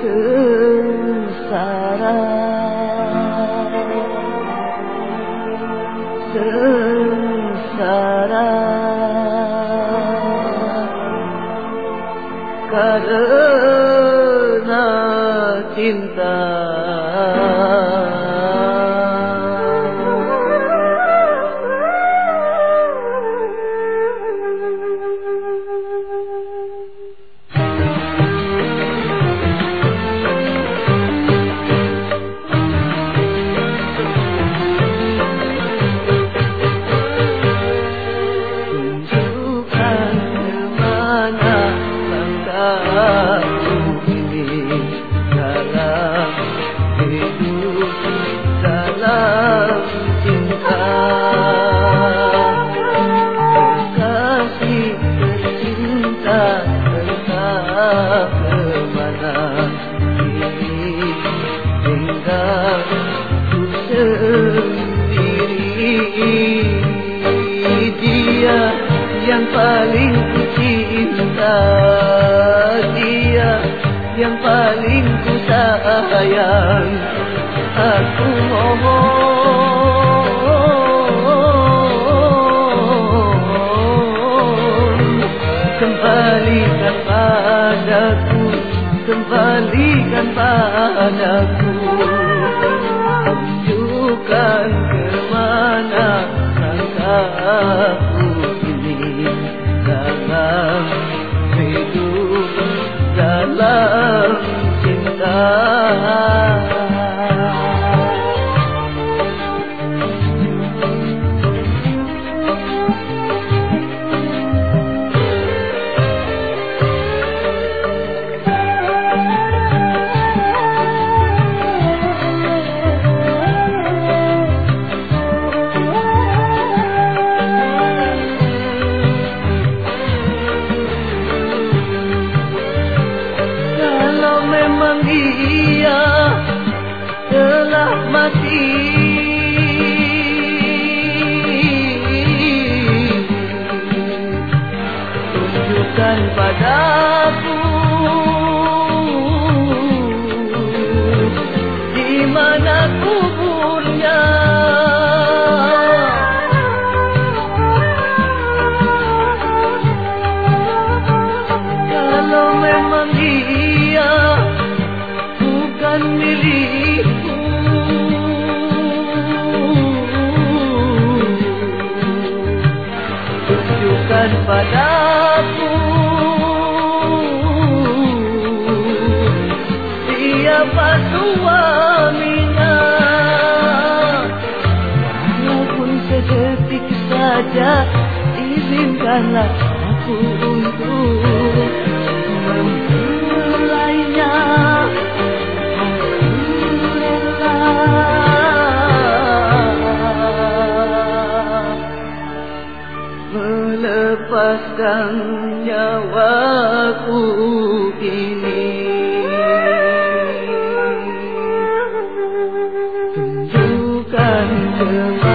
sengsara. Sengsara. Karena cinta ke mana Kini tinggalku sendiri. Dia yang paling ku cinta Dia yang paling ku sayang. Aku mohon padaku Kembalikan padaku. Tunjukkan ke mana langkahku padaku Di mana kuburnya? Kalau memang dia bukan milikku. Tunjukkan padaku Siapa suaminya? Walaupun sedetik saja Izinkanlah aku untuk memulainya. Melepaskan nyawaku ini Tunjukkan